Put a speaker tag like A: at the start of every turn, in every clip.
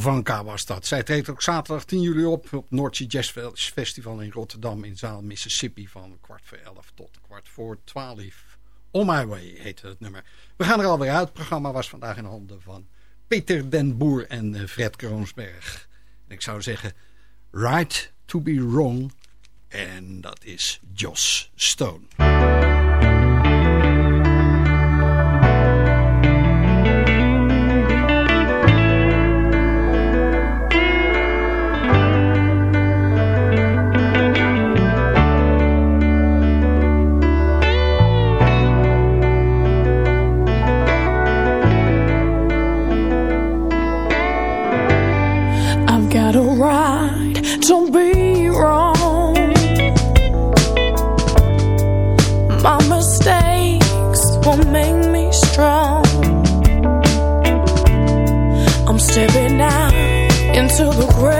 A: Jovanka was dat. Zij treedt ook zaterdag 10 juli op op Noordzee Jazz Festival in Rotterdam in zaal Mississippi van kwart voor 11 tot kwart voor 12. On My Way heette het nummer. We gaan er alweer uit. Het programma was vandaag in handen van Peter den Boer en eh, Fred Kroonsberg. Ik zou zeggen, right to be wrong. En dat is Joss Stone.
B: don't be wrong. My mistakes won't make me strong.
C: I'm stepping out into the grave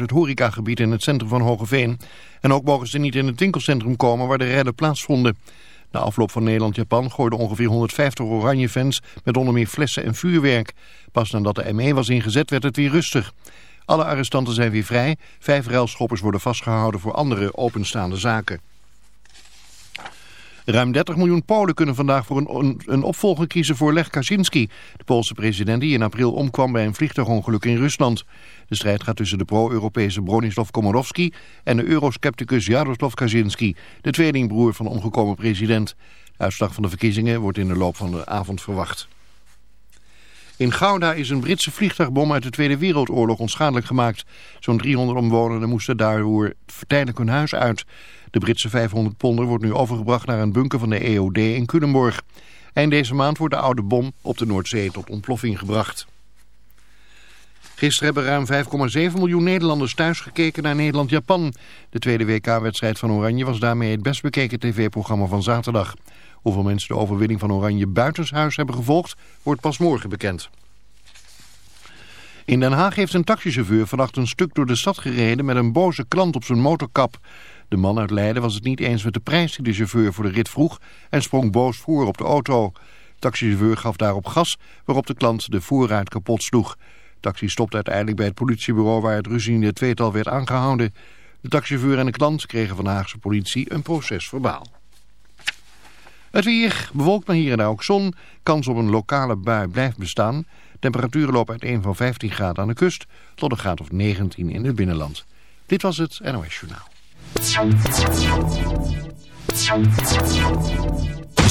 C: Het horecagebied in het centrum van Hogeveen. En ook mogen ze niet in het winkelcentrum komen waar de redden plaatsvonden. Na afloop van Nederland-Japan gooiden ongeveer 150 oranje fans met onder meer flessen en vuurwerk. Pas nadat de ME was ingezet werd het weer rustig. Alle arrestanten zijn weer vrij. Vijf ruilschoppers worden vastgehouden voor andere openstaande zaken. Ruim 30 miljoen Polen kunnen vandaag voor een, een opvolger kiezen voor Lech Kaczynski, de Poolse president die in april omkwam bij een vliegtuigongeluk in Rusland. De strijd gaat tussen de pro-Europese Bronislaw Komorowski en de euroscepticus Jaroslav Kaczynski, de tweelingbroer van de omgekomen president. De uitslag van de verkiezingen wordt in de loop van de avond verwacht. In Gouda is een Britse vliegtuigbom uit de Tweede Wereldoorlog onschadelijk gemaakt. Zo'n 300 omwonenden moesten daardoor tijdelijk hun huis uit. De Britse 500 ponder wordt nu overgebracht naar een bunker van de EOD in Culemborg. Eind deze maand wordt de oude bom op de Noordzee tot ontploffing gebracht. Gisteren hebben ruim 5,7 miljoen Nederlanders thuis gekeken naar Nederland-Japan. De tweede WK-wedstrijd van Oranje was daarmee het best bekeken tv-programma van zaterdag. Hoeveel mensen de overwinning van Oranje buitenshuis hebben gevolgd, wordt pas morgen bekend. In Den Haag heeft een taxichauffeur vannacht een stuk door de stad gereden met een boze klant op zijn motorkap. De man uit Leiden was het niet eens met de prijs die de chauffeur voor de rit vroeg en sprong boos voor op de auto. De taxichauffeur gaf daarop gas waarop de klant de voorruit kapot sloeg. Taxi stopte uiteindelijk bij het politiebureau waar het ruziende tweetal werd aangehouden. De taxichauffeur en de klant kregen van de Haagse politie een proces verbaal. Het weer bewolkt maar hier en daar ook zon. Kans op een lokale bui blijft bestaan. Temperaturen lopen uit 1 van 15 graden aan de kust tot een graad of 19 in het binnenland. Dit was het NOS Journaal.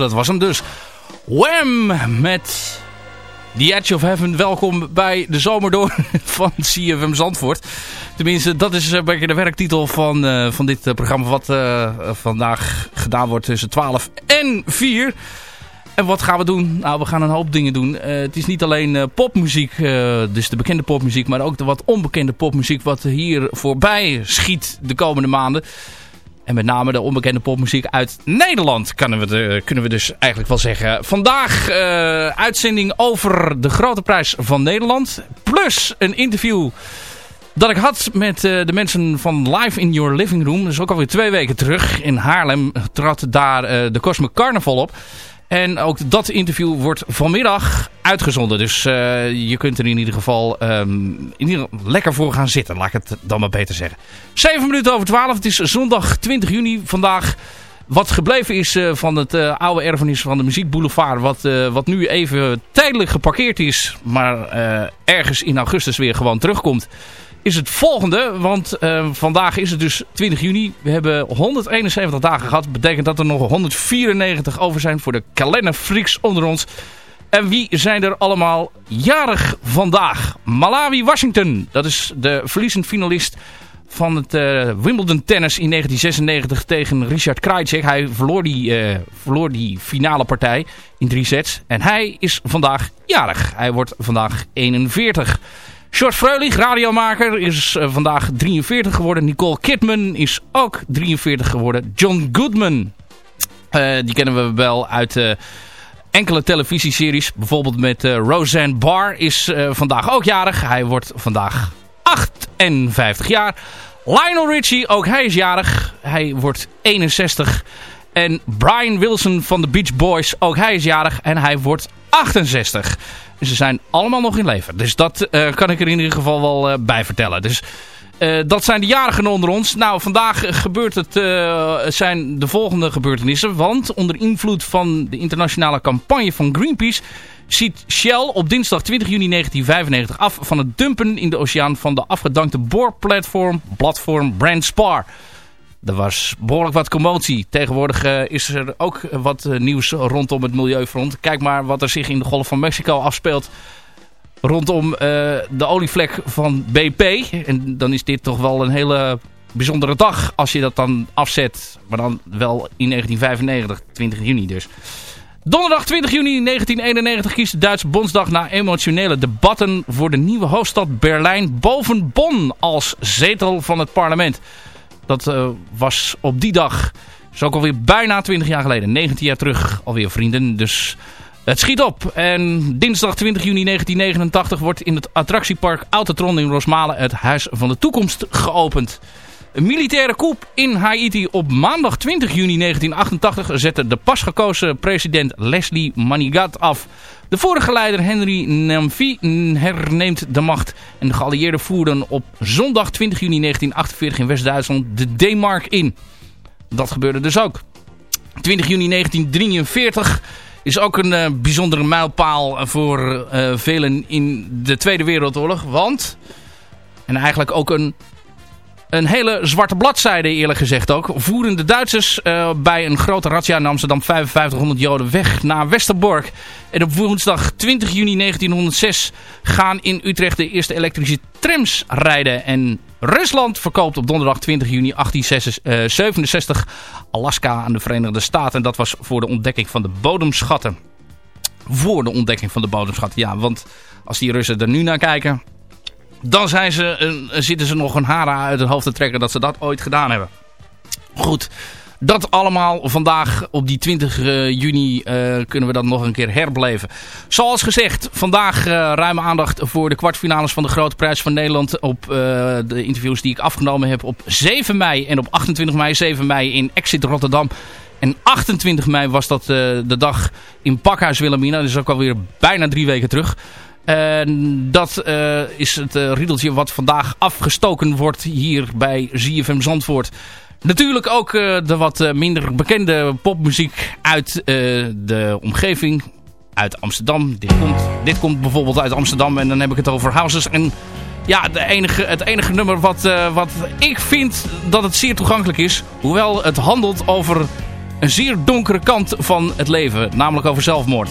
D: Dat was hem dus. Wham! Met The Edge of Heaven. Welkom bij de zomerdoor van CFM Zandvoort. Tenminste, dat is een beetje de werktitel van, uh, van dit programma wat uh, vandaag gedaan wordt tussen 12 en 4. En wat gaan we doen? Nou, we gaan een hoop dingen doen. Het is niet alleen popmuziek, dus de bekende popmuziek, maar ook de wat onbekende popmuziek wat hier voorbij schiet de komende maanden. En met name de onbekende popmuziek uit Nederland, kunnen we, kunnen we dus eigenlijk wel zeggen. Vandaag uitzending over de grote prijs van Nederland. Plus een interview dat ik had met uh, de mensen van Live in Your Living Room. Is ook alweer twee weken terug. In Haarlem trad daar uh, de Cosmic Carnival op. En ook dat interview wordt vanmiddag uitgezonden. Dus uh, je kunt er in ieder geval um, in ieder, lekker voor gaan zitten. Laat ik het dan maar beter zeggen. 7 minuten over 12. Het is zondag 20 juni vandaag. Wat gebleven is uh, van het uh, oude erfenis van de muziekboulevard. Wat, wat nu even tijdelijk geparkeerd is. Maar ergens in augustus weer gewoon terugkomt is het volgende. Want uh, vandaag is het dus 20 juni. We hebben 171 dagen gehad. betekent dat er nog 194 over zijn voor de kalenderfreaks onder ons. En wie zijn er allemaal jarig vandaag? Malawi Washington. Dat is de verliezend finalist van het uh, Wimbledon tennis in 1996 tegen Richard Krajicek. Hij verloor die, uh, verloor die finale partij in drie sets. En hij is vandaag jarig. Hij wordt vandaag 41. George Freulich, radiomaker, is uh, vandaag 43 geworden. Nicole Kidman is ook 43 geworden. John Goodman, uh, die kennen we wel uit uh, enkele televisieseries. Bijvoorbeeld met Roseanne Barr is vandaag ook jarig. Hij wordt vandaag 58 jaar. Lionel Richie, ook hij is jarig. Hij wordt 61. En Brian Wilson van de Beach Boys, ook hij is jarig. En hij wordt 68. Ze zijn allemaal nog in leven. Dus dat uh, kan ik er in ieder geval wel uh, bij vertellen. Dus uh, dat zijn de jarigen onder ons. Nou, vandaag gebeurt het, zijn de volgende gebeurtenissen. Want onder invloed van de internationale campagne van Greenpeace... ziet Shell op dinsdag 20 juni 1995 af van het dumpen in de oceaan... van de afgedankte boorplatform platform Brand Spar... Er was behoorlijk wat commotie. Tegenwoordig uh, is er ook wat uh, nieuws rondom het milieufront. Kijk maar wat er zich in de Golf van Mexico afspeelt. Rondom uh, de olievlek van BP. En dan is dit toch wel een hele bijzondere dag als je dat dan afzet. Maar dan wel in 1995, 20 juni dus. Donderdag 20 juni 1991 kiest de Duitse Bondsdag na emotionele debatten voor de nieuwe hoofdstad Berlijn boven Bonn als zetel van het parlement. Dat uh, was op die dag, is ook alweer bijna 20 jaar geleden, 19 jaar terug alweer vrienden. Dus het schiet op. En dinsdag 20 juni 1989 wordt in het attractiepark Autotron in Rosmalen het Huis van de Toekomst geopend. Een militaire coup in Haiti op maandag 20 juni 1988 zette de pas gekozen president Leslie Manigat af. De vorige leider Henry Namfi herneemt de macht. En de geallieerden voerden op zondag 20 juni 1948 in West-Duitsland de D-Mark in. Dat gebeurde dus ook. 20 juni 1943 is ook een uh, bijzondere mijlpaal voor uh, velen in de Tweede Wereldoorlog. Want, en eigenlijk ook een een hele zwarte bladzijde eerlijk gezegd ook. Voeren de Duitsers uh, bij een grote razzia in Amsterdam 5500 Joden weg naar Westerbork. En op woensdag 20 juni 1906 gaan in Utrecht de eerste elektrische trams rijden. En Rusland verkoopt op donderdag 20 juni 1867 Alaska aan de Verenigde Staten. En dat was voor de ontdekking van de bodemschatten. Voor de ontdekking van de bodemschatten, ja. Want als die Russen er nu naar kijken, dan zijn ze, zitten ze nog een hara uit het hoofd te trekken dat ze dat ooit gedaan hebben. Goed, dat allemaal vandaag op die 20 uh, juni uh, kunnen we dat nog een keer herbeleven. Zoals gezegd, vandaag uh, ruime aandacht voor de kwartfinales van de Grote Prijs van Nederland. Op de interviews die ik afgenomen heb op 7 mei en op 28 mei. 7 mei in Exit Rotterdam. En 28 mei was dat de dag in Pakhuis Wilhelmina. Dat is ook alweer bijna drie weken terug. En dat uh, is het uh, riedeltje wat vandaag afgestoken wordt hier bij ZFM Zandvoort. Natuurlijk ook uh, de wat minder bekende popmuziek uit de omgeving. Uit Amsterdam. Dit komt, dit komt bijvoorbeeld uit Amsterdam. En dan heb ik het over Houses. En ja, de enige, het enige nummer wat, wat ik vind dat het zeer toegankelijk is. Hoewel het handelt over
E: een zeer donkere kant van het leven. Namelijk over zelfmoord.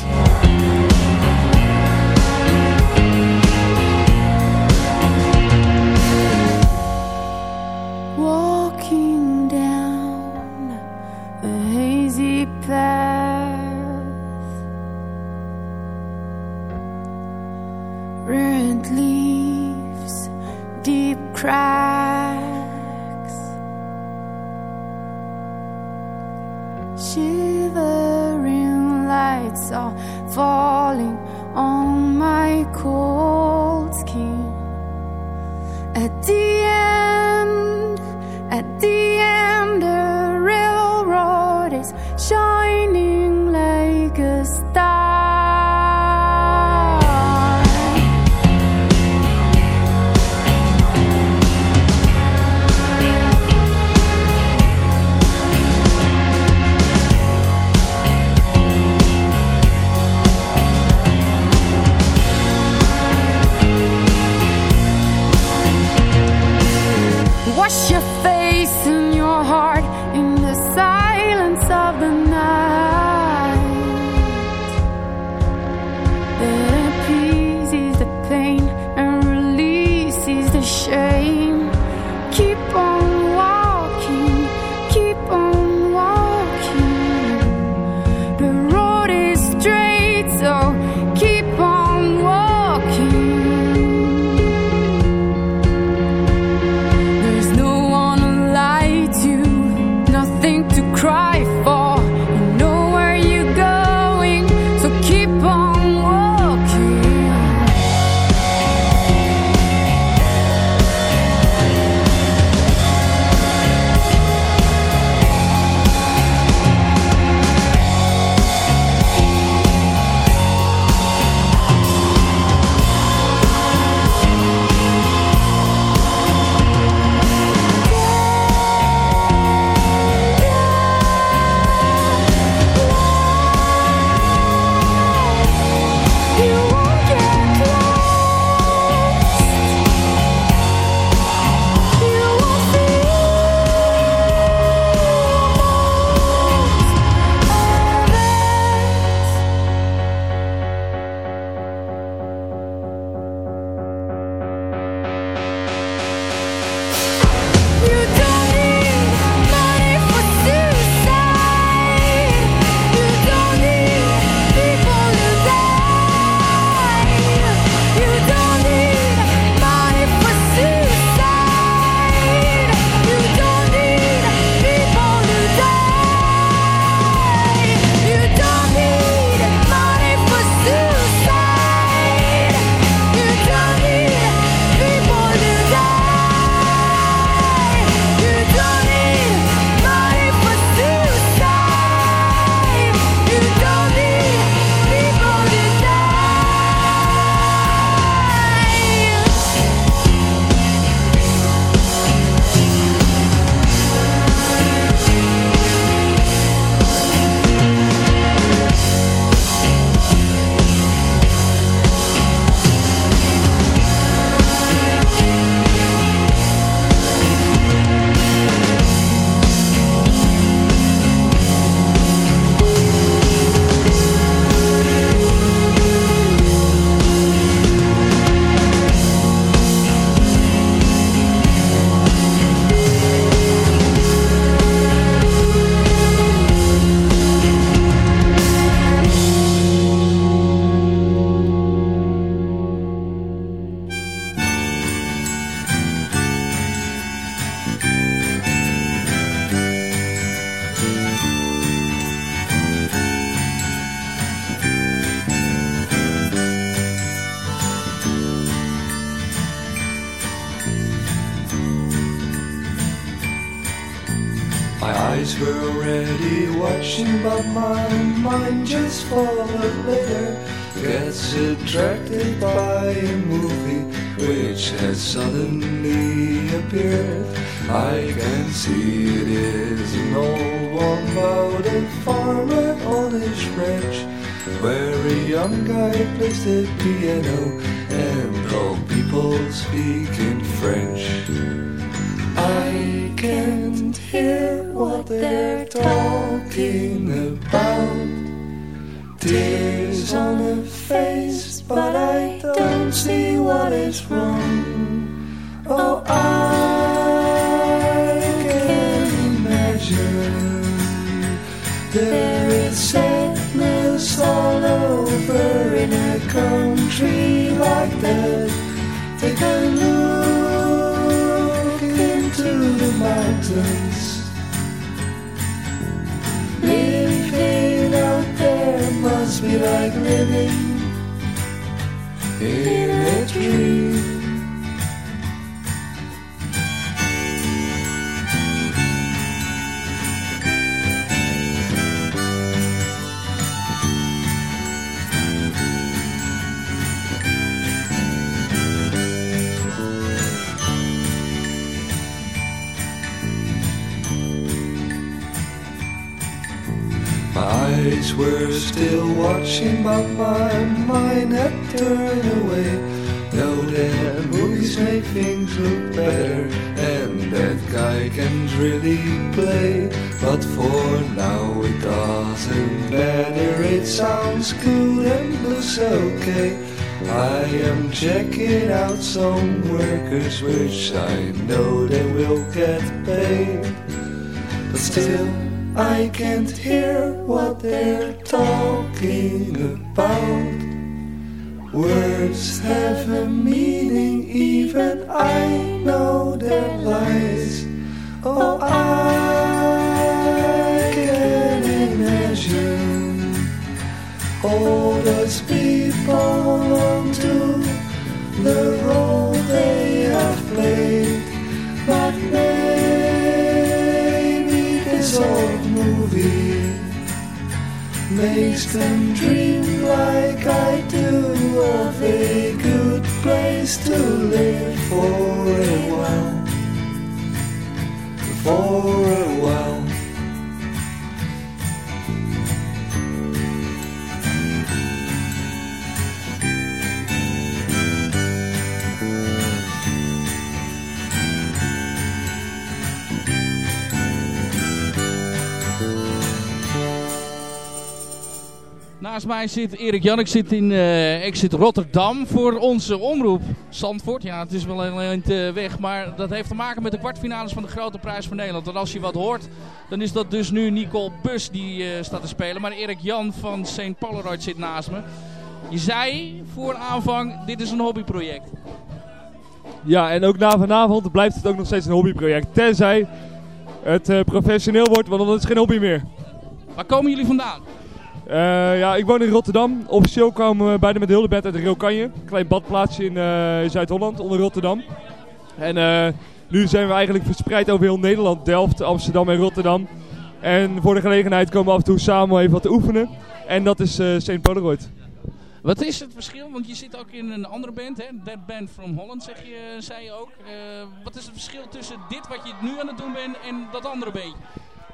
F: wash your face still watching, but my mind had turned away. Know that movies make things look better, and that guy can really play. But for now it doesn't matter, it sounds good and looks okay. I am checking out some workers, which I know they will get paid. But still, I can't hear what they're talking about. Words have a meaning, even I know their lies. Oh, I can imagine all those people makes them dream like I do of a good place to live for a while. For a while.
D: Naast mij zit Erik Jan. Ik zit in eh, ik zit Rotterdam voor onze omroep Zandvoort. Ja, het is wel een eind eh, weg, maar dat heeft te maken met de kwartfinales van de Grote Prijs van Nederland. En als je wat hoort, dan is dat dus nu Nicole Bus die eh, staat te spelen. Maar Erik Jan van St. Polaroid zit naast me. Je zei voor aanvang, dit is een hobbyproject.
G: Ja, en ook na vanavond blijft het ook nog steeds een hobbyproject. Tenzij het eh, professioneel wordt, want dan is het geen hobby meer.
D: Waar komen jullie vandaan?
G: Eh, ja, ik woon in Rotterdam. Officieel komen we beide met de hele band uit de. Een klein badplaatsje in eh, Zuid-Holland, onder Rotterdam. En eh, nu zijn we eigenlijk verspreid over heel Nederland. Delft, Amsterdam en Rotterdam. En voor de gelegenheid komen we af en toe samen even wat te oefenen. En dat is St. Polaroid.
D: Wat is het verschil? Want je zit ook in een andere band, hè? That Band from Holland, zeg je, zei je ook. Wat is het verschil tussen dit wat je nu aan het doen bent en dat andere beetje?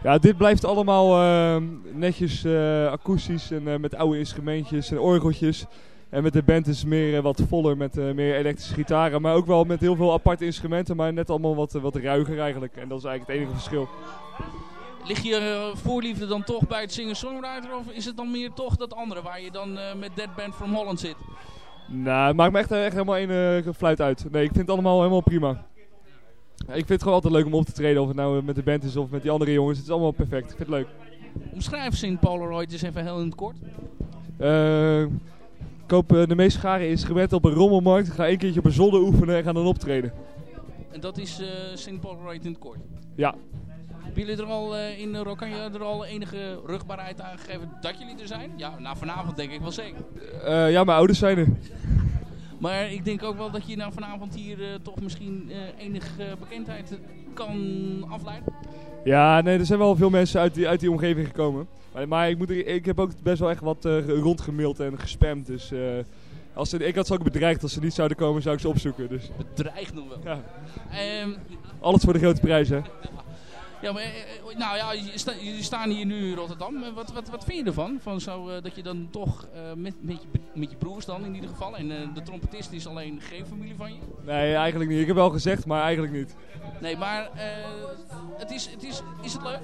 G: Ja, dit blijft allemaal eh, netjes eh, akoestisch en eh, met oude instrumentjes en orgeltjes. En met de band is het meer eh, wat voller met meer elektrische gitaren. Maar ook wel met heel veel aparte instrumenten, maar net allemaal wat, wat ruiger eigenlijk. En dat is eigenlijk het enige verschil.
D: Lig je voorliefde dan toch bij het singer-songwriter of is het dan meer toch dat andere waar je dan met That Band from Holland zit?
G: Nou, het maakt me echt, echt helemaal één fluit uit. Nee, ik vind het allemaal helemaal prima. Ja, ik vind het gewoon altijd leuk om op te treden, of het nou met de band is of met die andere jongens. Het is allemaal perfect. Ik vind het leuk.
D: Omschrijf St. Polaroid eens even heel in het kort.
G: Eh, ik koop eh, de meest gare instrumenten op een rommelmarkt. Ga één keertje op een zolder oefenen en ga dan optreden.
D: En dat is eh St. Polaroid in het kort.
G: Ja.
D: Hebben jullie er al eh, in Rokanje er al enige rugbaarheid aan gegeven dat jullie er zijn? Ja, nou vanavond denk ik wel zeker.
G: Eh, ja, mijn ouders zijn er.
D: Maar ik denk ook wel dat je nou vanavond hier eh, toch misschien eh enige bekendheid kan afleiden.
G: Ja, nee, er zijn wel veel mensen uit die, uit die omgeving gekomen. Maar, maar ik, moet, er- ik heb ook best wel echt wat eh, rondgemaild en gespamd. Dus als ze, ik had ze ook bedreigd als ze niet zouden komen, zou ik ze opzoeken. Dus
D: Bedreigd nog wel.
G: ja,
D: Ehm,
G: alles voor de grote prijs, hè.
D: ja, maar, eh, eh, nou ja, je sta- jullie staan hier nu in Rotterdam. Eh, Wat, wat, wat vind je ervan? Van zo, dat je dan toch met, met, je, met je broers dan in ieder geval. En de trompetist is alleen geen familie van je.
G: Nee, eigenlijk niet. Ik heb wel gezegd, maar eigenlijk niet.
D: Nee, maar het is, het is, is het leuk?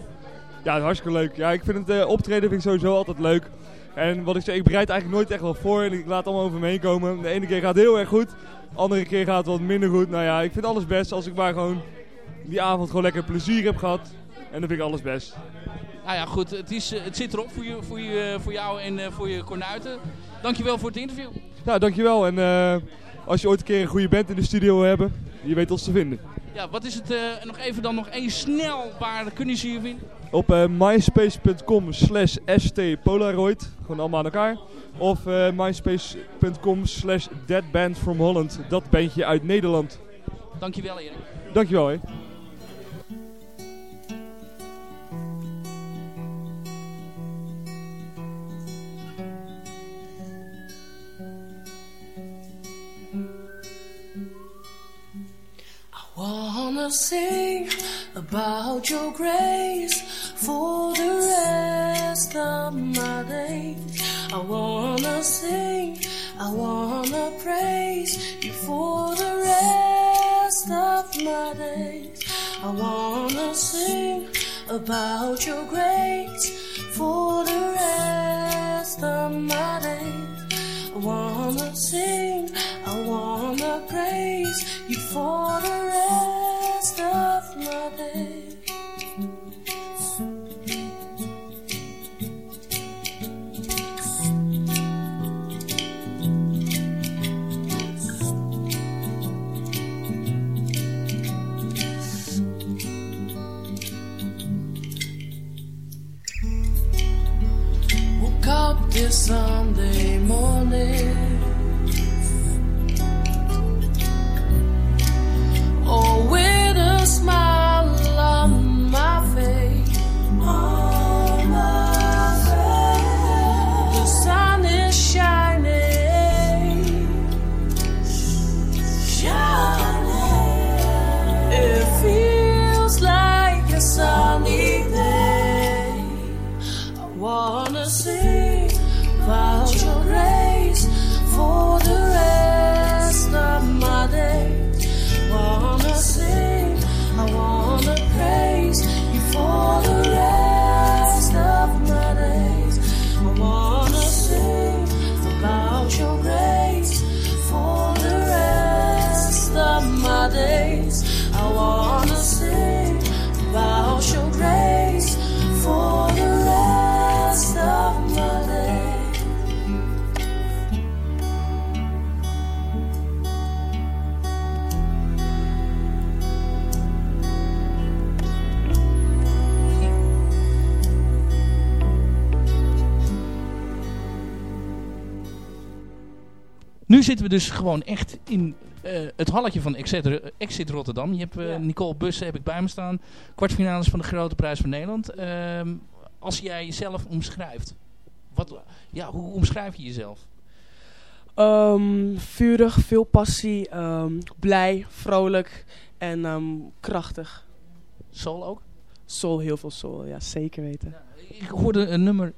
G: Ja, hartstikke leuk. Ja, ik vind het optreden vind ik sowieso altijd leuk. En wat ik zeg, ik bereid eigenlijk nooit echt wel voor en ik laat het allemaal over me heen komen. De ene keer gaat het heel erg goed, de andere keer gaat het wat minder goed. Nou ja, ik vind alles best als ik maar gewoon die avond gewoon lekker plezier heb gehad. En dan vind ik alles best.
D: Nou ja, goed. Het, is, eh, het zit erop voor, je, voor, je, voor jou en eh, voor je kornuiten. Dankjewel voor het interview.
G: Nou, dankjewel. En eh, als je ooit een keer een goede band in de studio wil hebben, je weet ons te vinden.
D: Ja, wat is het? eh, nog even dan nog één snel. Waar kunnen ze je vinden?
G: Op eh, myspace.com slash stpolaroid. Gewoon allemaal aan elkaar. Of eh, myspace.com slash deadbandfromholland. Dat bandje uit Nederland.
D: Dankjewel Erik.
G: Dankjewel hè.
B: Sing about your grace for the rest of my days. I wanna sing, I wanna praise you for the rest of my days. I wanna sing about your grace for the rest of my days. I wanna sing, I wanna praise you for the rest
D: song. Zitten we dus gewoon echt in eh, het halletje van Exit, Exit Rotterdam. Je hebt eh,
H: Ja.
D: Nicole Bussen heb ik bij me staan. Kwartfinales van de Grote Prijs van Nederland. Ehm, als jij jezelf omschrijft. Wat, ja, hoe omschrijf je jezelf?
H: Ehm, vurig, veel passie, ehm, blij, vrolijk en krachtig.
D: Soul ook?
H: Soul, heel veel soul, ja zeker weten.
D: Ik hoorde een nummer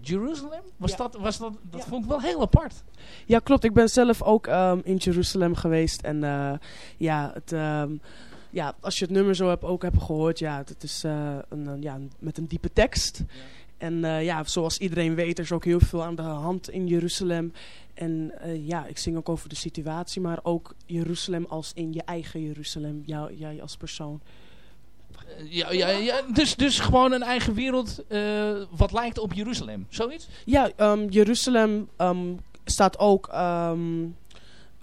D: Jerusalem. Was
H: Ja.
D: dat, was dat, dat
H: Ja.
D: vond ik wel heel apart.
H: Ja, klopt. Ik ben zelf ook ehm, in Jeruzalem geweest. En eh, ja, het, ehm, ja, als je het nummer zo hebt, ook hebt gehoord, ja, het is eh, een, een- ja, met een diepe tekst. En eh, ja, zoals iedereen weet, er is ook heel veel aan de hand in Jeruzalem. En eh, ja, ik zing ook over de situatie, maar ook Jeruzalem als in je eigen Jeruzalem, jou, jij als persoon.
D: Ja, ja, ja, dus, dus gewoon een eigen wereld eh, wat lijkt op Jeruzalem. Zoiets?
H: Ja, ehm, Jeruzalem ehm, staat ook, ehm,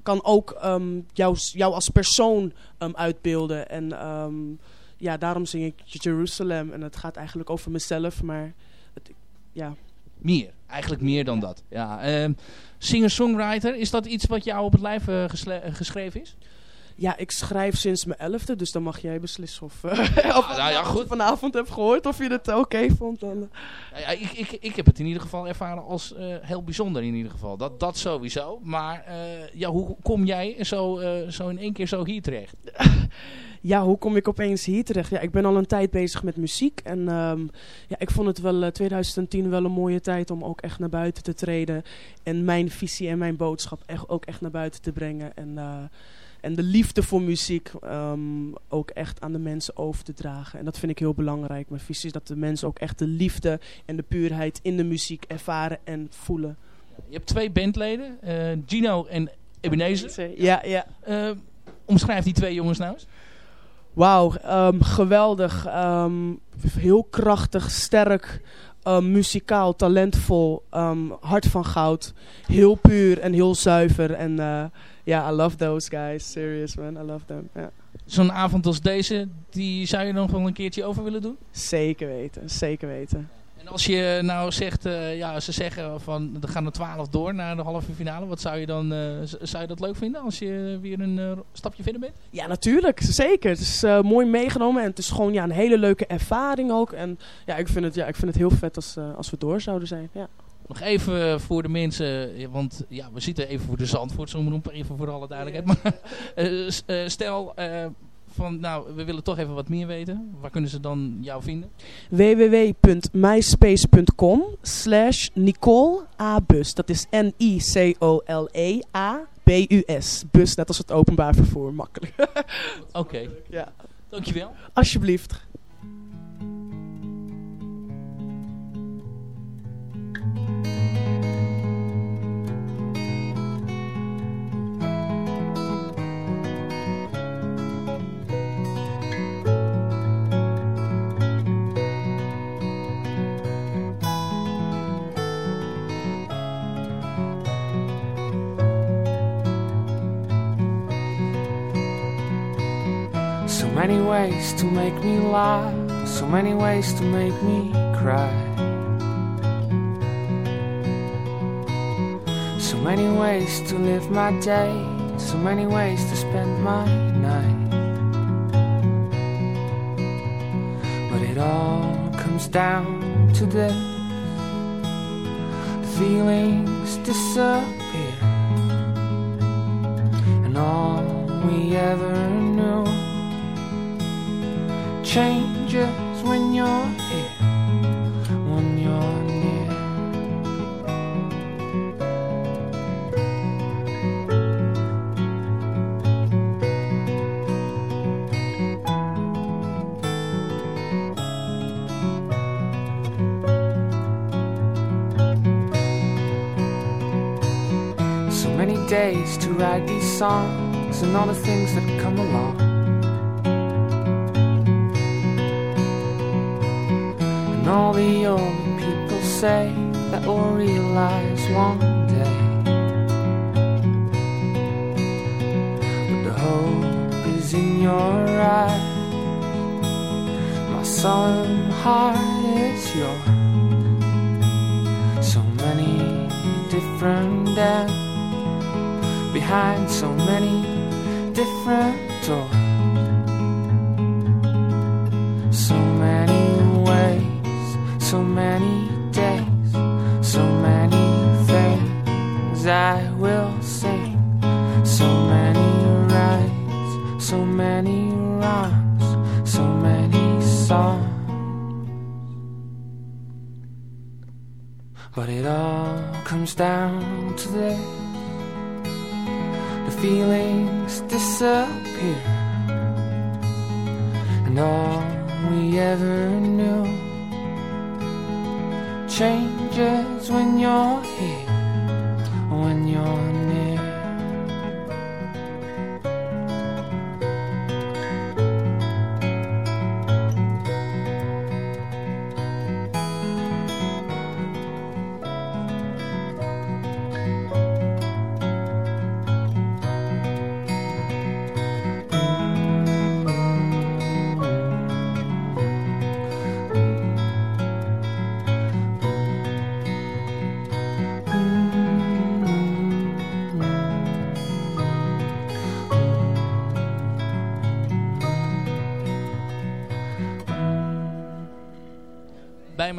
H: kan ook jou, jou als persoon uitbeelden. En ja, daarom zing ik Jeruzalem. En het gaat eigenlijk over mezelf, maar het, ja.
D: Meer. Eigenlijk meer dan dat. Ja, Singer-songwriter, is dat iets wat jou op het lijf eh, eh, geschreven is?
H: Ja, ik schrijf sinds mijn elfde, dus dan mag jij beslissen of, eh, of
D: nou ja, goed.
H: vanavond hebt gehoord of je het oké vond. Dan, eh.
D: Ja, ja, ik, ik, ik heb het in ieder geval ervaren als eh, heel bijzonder in ieder geval. Dat, dat sowieso. Maar ja, hoe kom jij zo, zo in één keer zo hier terecht?
H: Ja, hoe kom ik opeens hier terecht? Ja, ik ben al een tijd bezig met muziek. En ehm, ja, ik vond het wel eh, 2010 wel een mooie tijd om ook echt naar buiten te treden. En mijn visie en mijn boodschap echt, ook echt naar buiten te brengen. En, en de liefde voor muziek ehm, ook echt aan de mensen over te dragen. En dat vind ik heel belangrijk. Mijn visie is dat de mensen ook echt de liefde en de puurheid in de muziek ervaren en voelen.
D: Je hebt twee bandleden, eh, Gino en Ebenezer.
H: Ja, ja.
D: Eh, omschrijf die twee jongens nou eens.
H: Wauw, ehm, geweldig. ehm, heel krachtig, sterk, ehm, muzikaal, talentvol, ehm, hart van goud. Heel puur en heel zuiver. En eh, ja, I love those guys. Serious man, I love them. Ja.
D: zo'n avond als deze, die zou je nog wel een keertje over willen doen?
H: Zeker weten, zeker weten.
D: En als je nou zegt, uh, ja, ze zeggen van er gaan er twaalf door naar de halve finale. Wat zou je dan, uh, zou je dat leuk vinden als je weer een uh, stapje verder bent?
H: Ja, natuurlijk. Zeker. Het is mooi meegenomen en het is gewoon ja, een hele leuke ervaring ook. En ja, ik vind het, ja, ik vind het heel vet als, als we door zouden zijn. Ja.
D: Nog even voor de mensen, want ja, we zitten even voor de Zandvoort, zo noemen even voor alle duidelijkheid. Maar stel, van, nou, we willen toch even wat meer weten. Waar kunnen ze dan jou vinden?
H: www.myspace.com slash Nicole A. Bus. Dat is N-I-C-O-L-E-A B-U-S. Bus, net als het openbaar vervoer. Makkelijk.
D: Oké. Okay.
H: Ja.
D: Dankjewel.
H: Alsjeblieft.
I: Ways to make me laugh, so many ways to make me cry. So many ways to live my day, so many ways to spend my night. But it all comes down to this the feelings disappear, and all we ever changes when you're here, when you're near. So many days to write these songs and all the things that come along. The old people say that we'll realize one day. But the hope is in your eyes. My solemn heart is yours. So many different ends behind so many different doors. So many days, so many things I will sing. So many rights, so many wrongs, so many songs. But it all comes down to this the feelings disappear, and all we ever knew changes when you're here,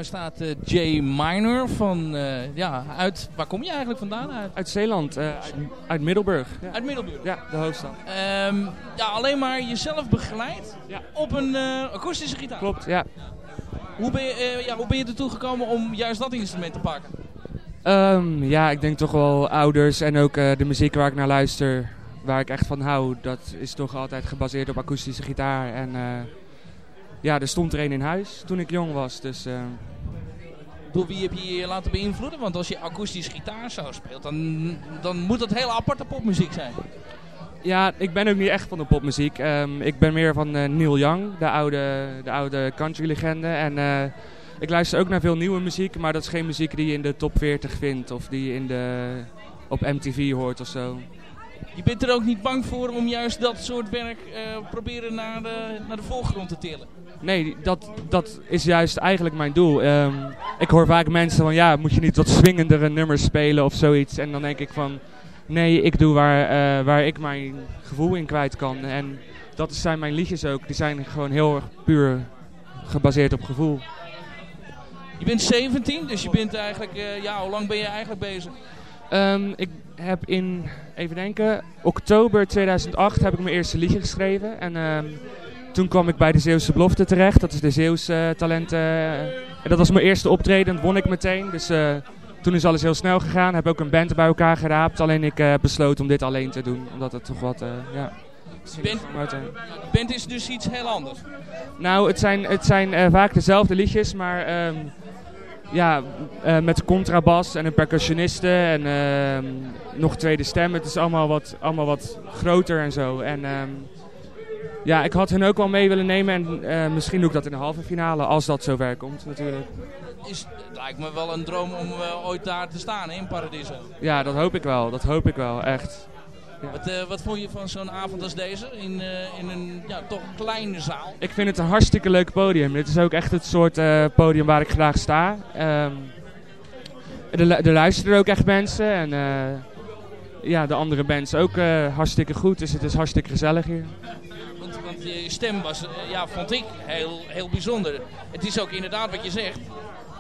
D: staat uh, Jay Minor van, uh, ja, uit, waar kom je eigenlijk vandaan? Uit,
J: uit Zeeland, uh, uit, uit, Middelburg. Ja.
D: Uit Middelburg?
J: Ja, de hoofdstad.
D: Um, ja, alleen maar jezelf begeleid
J: ja.
D: op een akoestische gitaar?
J: Klopt, ja.
D: Hoe ben je, ja, hoe ben je ertoe gekomen om juist dat instrument te pakken?
J: Um, ja, ik denk toch wel ouders en ook de muziek waar ik naar luister, waar ik echt van hou, dat is toch altijd gebaseerd op akoestische gitaar en ja, er stond er een in huis toen ik jong was. Dus, uh...
D: Door wie heb je je laten beïnvloeden? Want als je akoestisch gitaar zo speelt, dan, dan moet dat hele aparte popmuziek zijn.
J: Ja, ik ben ook niet echt van de popmuziek. Um, ik ben meer van uh, Neil Young, de oude, de oude country-legende. En uh, ik luister ook naar veel nieuwe muziek, maar dat is geen muziek die je in de top 40 vindt of die je in de, op MTV hoort of zo.
D: Je bent er ook niet bang voor om juist dat soort werk uh, proberen naar de, naar de voorgrond te tillen?
J: Nee, dat, dat is juist eigenlijk mijn doel. Um, ik hoor vaak mensen van, ja, moet je niet wat swingendere nummers spelen of zoiets. En dan denk ik van, nee, ik doe waar, uh, waar ik mijn gevoel in kwijt kan. En dat zijn mijn liedjes ook. Die zijn gewoon heel erg puur gebaseerd op gevoel.
D: Je bent 17, dus je bent eigenlijk, uh, ja, hoe lang ben je eigenlijk bezig?
J: Um, ik heb in, even denken, oktober 2008 heb ik mijn eerste liedje geschreven. En um, toen kwam ik bij de Zeeuwse Belofte terecht. Dat is de Zeeuwse uh, talenten. Uh, en dat was mijn eerste optreden, dat won ik meteen. Dus uh, toen is alles heel snel gegaan. Heb ook een band bij elkaar geraapt. Alleen ik besloten om dit alleen te doen. Omdat het toch wat, ja...
D: Band, band is dus iets heel anders?
J: Nou, het zijn, het zijn vaak dezelfde liedjes, maar... Um, ja, uh, met contrabas en een percussioniste en uh, nog tweede stem. Het is allemaal wat, allemaal wat groter en zo. En uh, ja, ik had hen ook wel mee willen nemen en uh, misschien doe ik dat in de halve finale als dat zover komt natuurlijk.
D: Is, het lijkt me wel een droom om uh, ooit daar te staan in Paradiso.
J: Ja, dat hoop ik wel. Dat hoop ik wel, echt.
D: Ja. Wat, uh, wat vond je van zo'n avond als deze in, in een ja, toch kleine zaal?
J: Ik vind het een hartstikke leuk podium. Dit is ook echt het soort podium waar ik graag sta. Um, er, er luisteren ook echt mensen en ja, de andere bands ook hartstikke goed. Dus het is hartstikke gezellig hier.
D: Je stem was, ja, vond ik heel, heel bijzonder. Het is ook inderdaad wat je zegt.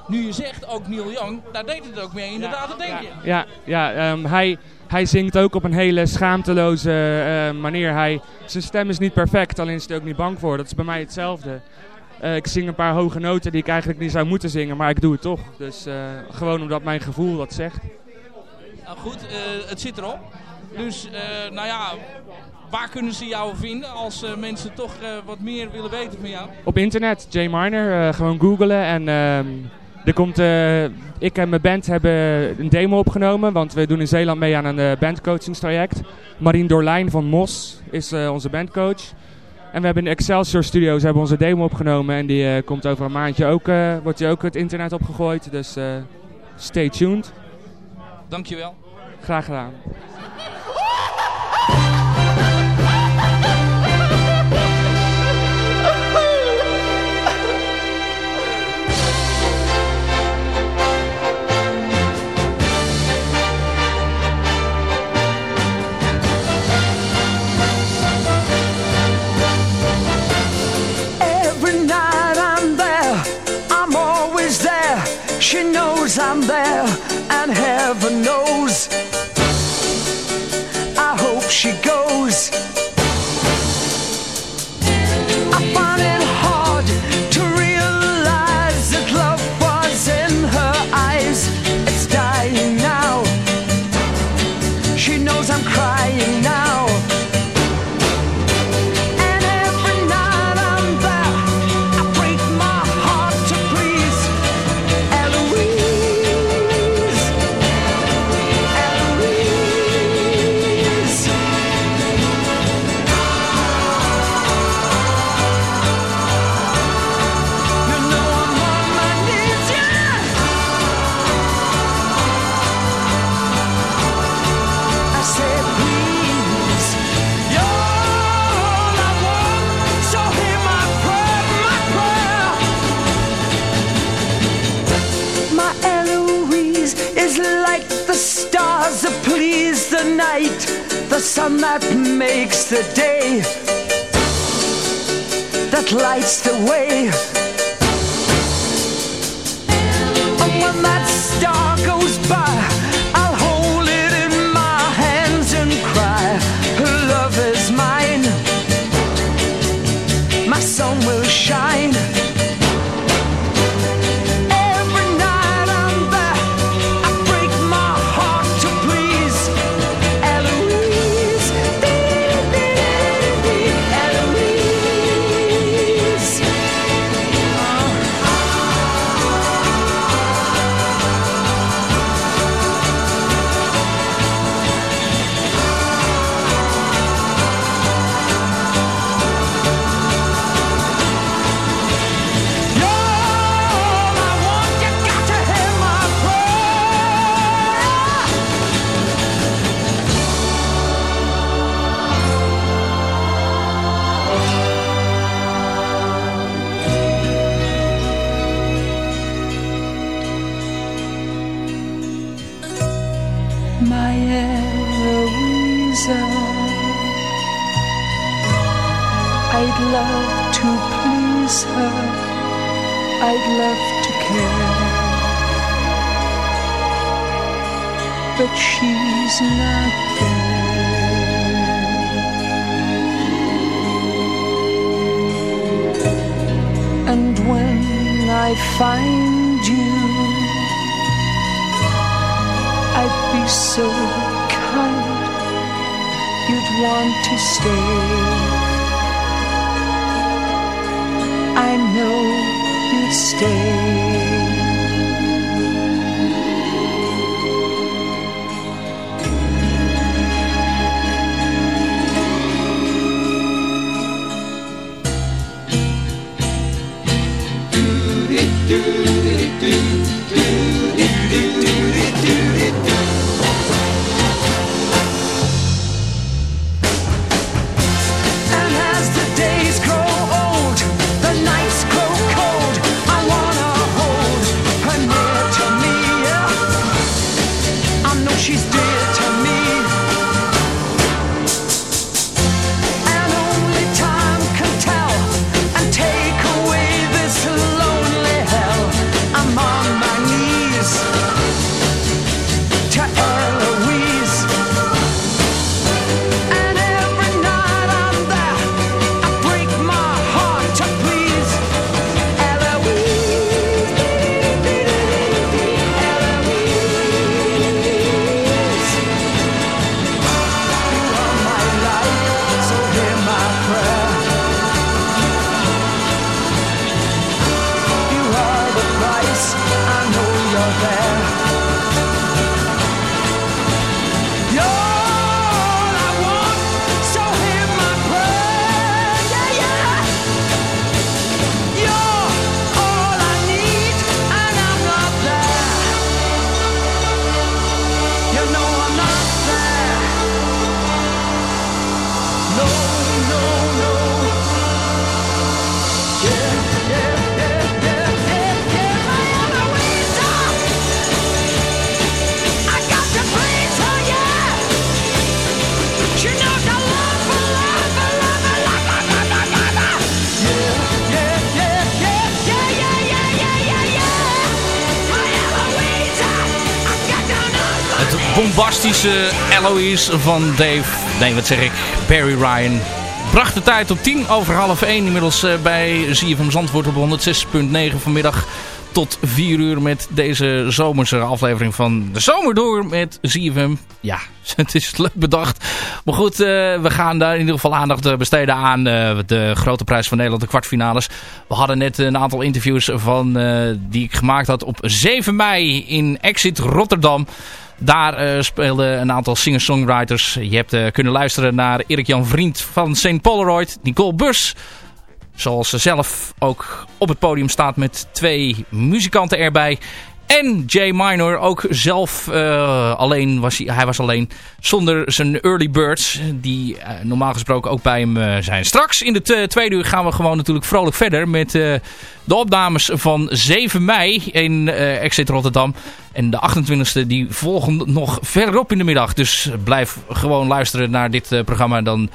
D: Nu je zegt ook Neil Young, daar deed het ook mee inderdaad
J: ja,
D: te denken.
J: Ja, ja, ja um, hij, hij zingt ook op een hele schaamteloze uh, manier. Hij, zijn stem is niet perfect, alleen is hij ook niet bang voor. Dat is bij mij hetzelfde. Uh, ik zing een paar hoge noten die ik eigenlijk niet zou moeten zingen, maar ik doe het toch. Dus uh, gewoon omdat mijn gevoel dat zegt.
D: Nou goed, het zit erop. Dus, nou ja, waar kunnen ze jou vinden als mensen toch wat meer willen weten van jou?
J: Op internet, Jay Miner. gewoon googlen en... ehm, Er komt, ik en mijn band hebben een demo opgenomen, want we doen in Zeeland mee aan een bandcoachingstraject. Marien Dorlijn van Mos is onze bandcoach. En we hebben in Excelsior Studios hebben onze demo opgenomen en die komt over een maandje ook, wordt die ook het internet opgegooid. Dus stay tuned.
D: Dankjewel.
J: Graag gedaan.
I: She knows I'm there, and heaven knows. I hope she goes. my Eloisa. I'd love to please her, I'd love to care. But she's not there. And when I find I'd be so kind, you'd want to stay. I know you'd stay. And
D: bombastische Eloise van Dave, nee wat zeg ik, Barry Ryan. Bracht de tijd op 10 over half 1 inmiddels eh, bij ZFM Zandvoort op 106.9 vanmiddag tot 4 uur met deze zomerse aflevering van de Zomer Door met ZFM. Ja, het is leuk bedacht. Maar goed, eh, we gaan daar in ieder geval aandacht eh, besteden aan de grote prijs van Nederland, de kwartfinales. We hadden net een aantal interviews van, die ik gemaakt had op 7 mei in Exit Rotterdam. Daar eh, speelden een aantal singer-songwriters. Je hebt eh, kunnen luisteren naar Erik-Jan Vriend van St. Polaroid, Nicole Bus. Zoals ze zelf ook op het podium staat met twee muzikanten erbij. En Jay Minor ook zelf eh, alleen was hij, hij was alleen zonder zijn early birds die eh, normaal gesproken ook bij hem eh, zijn. Straks in de tweede uur gaan we gewoon natuurlijk vrolijk verder met de opnames van 7 mei in Exit Rotterdam. En de 28e die volgen nog verderop in de middag. Dus blijf gewoon luisteren naar dit programma. Dan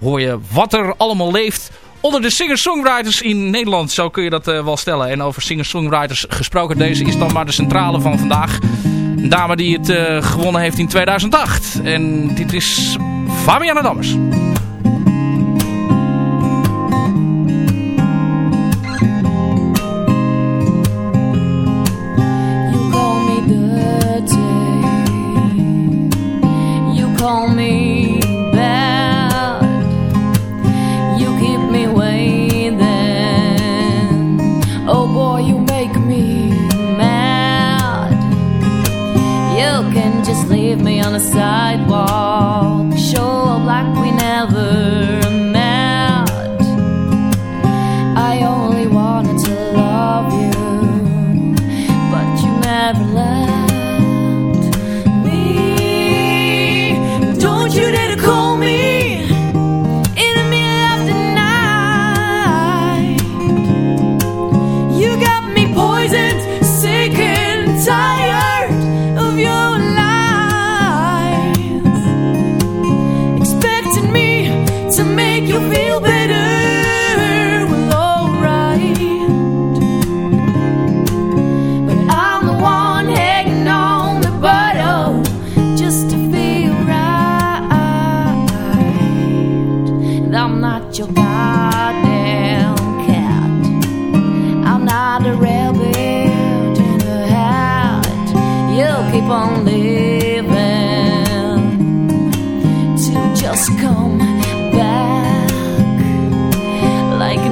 D: hoor je wat er allemaal leeft onder de singer-songwriters in Nederland. Zo kun je dat eh, wel stellen. En over singer-songwriters gesproken. Deze is dan maar de centrale van vandaag. Een dame die het eh, gewonnen heeft in 2008. En dit is Fabiana Dammers.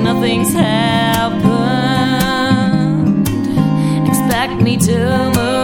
B: Nothing's happened. Expect me to move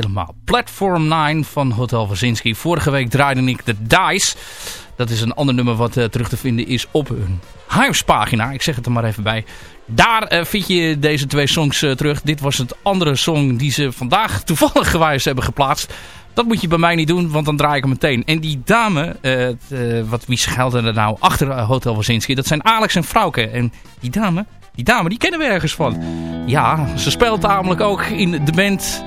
D: helemaal. Platform 9 van Hotel Wazinski. Vorige week draaide ik de Dice. Dat is een ander nummer wat eh, terug te vinden is op hun Hives pagina. Ik zeg het er maar even bij. Daar eh, vind je deze twee songs eh, terug. Dit was het andere song die ze vandaag toevallig gewijs hebben geplaatst. Dat moet je bij mij niet doen, want dan draai ik hem meteen. En die dame, wat, wie schuilde er nou achter Hotel Wazinski? Dat zijn Alex en Frauke. En die dame, die dame, die kennen we ergens van. Ja, ze speelt namelijk ook in de band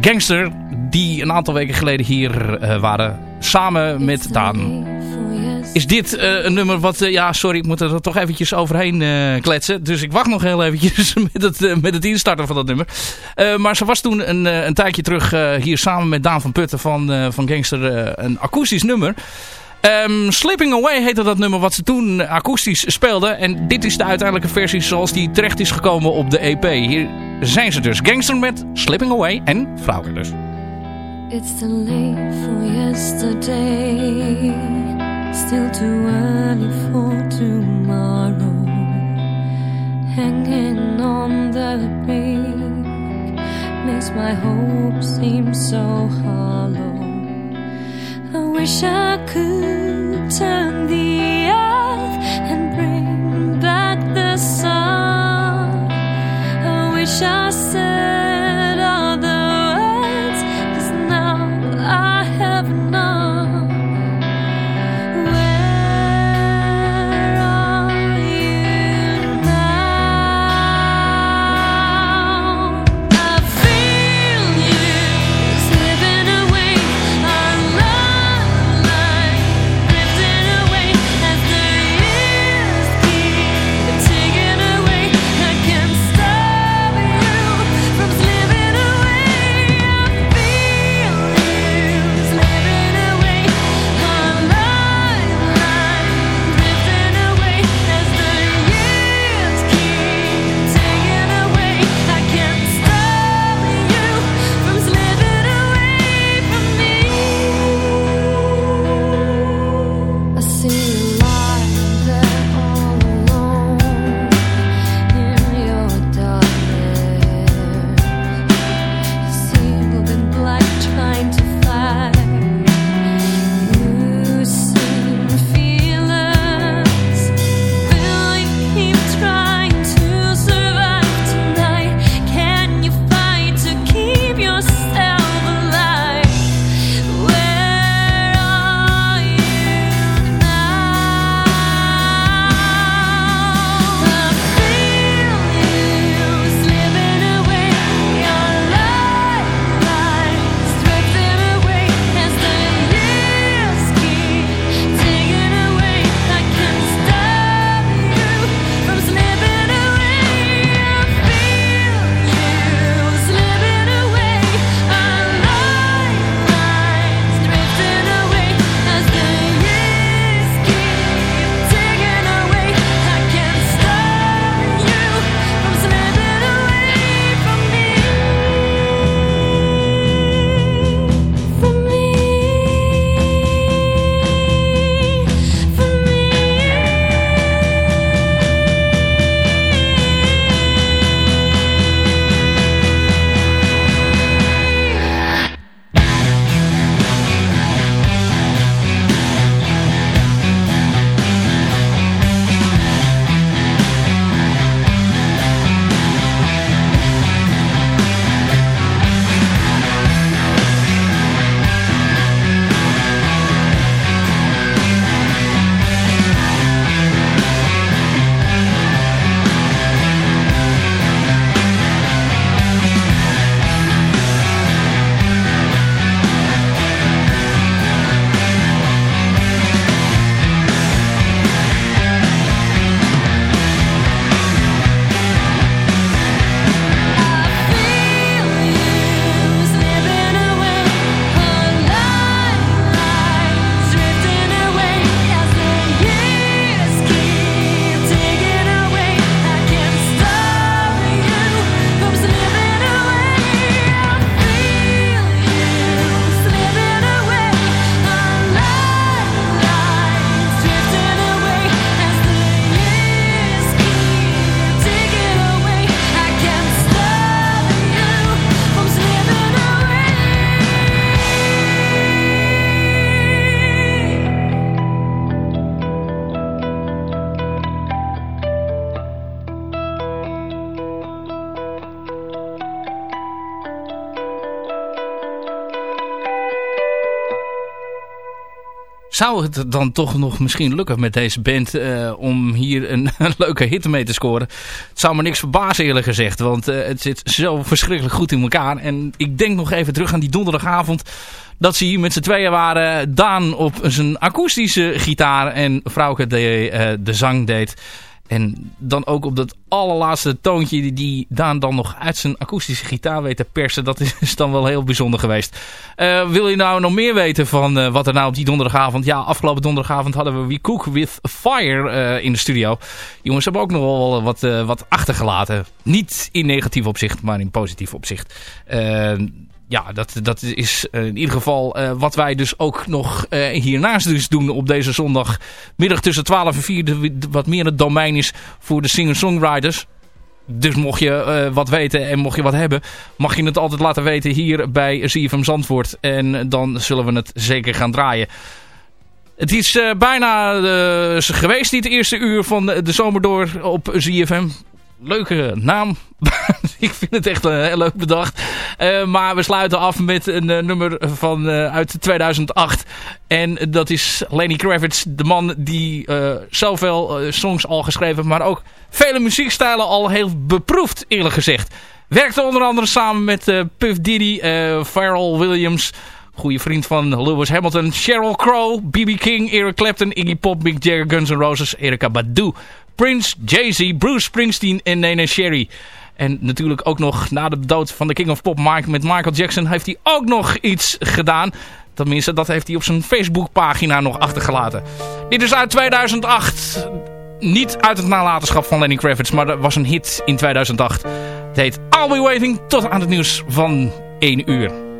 D: Gangster. Die een aantal weken geleden hier eh, waren. Samen met Daan. Is dit eh, een nummer wat... eh, ja, sorry, ik moet er toch eventjes overheen kletsen. Dus ik wacht nog heel eventjes met het, met het instarten van dat nummer. Maar ze was toen een, een tijdje terug hier samen met Daan van Putten van, van Gangster een akoestisch nummer. Ehm, Slipping Away heette dat nummer wat ze toen akoestisch speelden. En dit is de uiteindelijke versie zoals die terecht is gekomen op de EP. Hier zijn ze dus. Gangster met Slipping Away en Frauke dus.
B: It's too late for yesterday. Still too early for tomorrow. Hanging on the brink makes my hope seem so hollow. I wish I
D: zou het dan toch nog misschien lukken met deze band om hier een, leuke hit mee te scoren. Het zou me niks verbazen eerlijk gezegd, want het zit zo verschrikkelijk goed in elkaar. En ik denk nog even terug aan die donderdagavond dat ze hier met z'n tweeën waren. Daan op zijn akoestische gitaar en Vrouwke de, de zang deed. En dan ook op dat allerlaatste toontje die, Daan dan nog uit zijn akoestische gitaar weet te persen. Dat is dan wel heel bijzonder geweest. Uh, wil je nou nog meer weten van uh, wat er nou op die donderdagavond... Ja, afgelopen donderdagavond hadden we We Cook With Fire uh, in de studio. Jongens hebben ook nog wel wat, wat achtergelaten. Niet in negatief opzicht, maar in positief opzicht ja, dat, dat is uh, in ieder geval uh, wat wij dus ook nog uh, hiernaast dus doen op deze zondagmiddag tussen 12 en 4. De, wat meer het domein is voor de singer-songwriters. Dus mocht je wat weten en mocht je wat hebben, mag je het altijd laten weten hier bij ZFM Zandvoort. En dan zullen we het zeker gaan draaien. Het is bijna geweest dit eerste uur van de, de zomer door op ZFM leuke naam. ik vind het echt heel leuk bedacht. Uh, maar we sluiten af met een uh, nummer van, uh, uit 2008. En dat is Lenny Kravitz. De man die zoveel songs al geschreven maar ook vele muziekstijlen al heel beproefd eerlijk gezegd. Werkte onder andere samen met Puff Diddy, Pharrell Williams... Goede vriend van Lewis Hamilton, Sheryl Crow, B.B. King, Eric Clapton, Iggy Pop, Mick Jagger, Guns N' Roses, Erika Badu. Prince, Jay-Z, Bruce Springsteen en Nene Sherry. En natuurlijk ook nog na de dood van de King of Pop Mike met Michael Jackson heeft hij ook nog iets gedaan. Tenminste, dat heeft hij op zijn Facebookpagina nog achtergelaten. Dit is uit 2008. Niet uit het nalatenschap van Lenny Kravitz, maar dat was een hit in 2008. Het heet I'll Be Waiting tot aan het nieuws van 1 uur.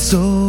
K: soy.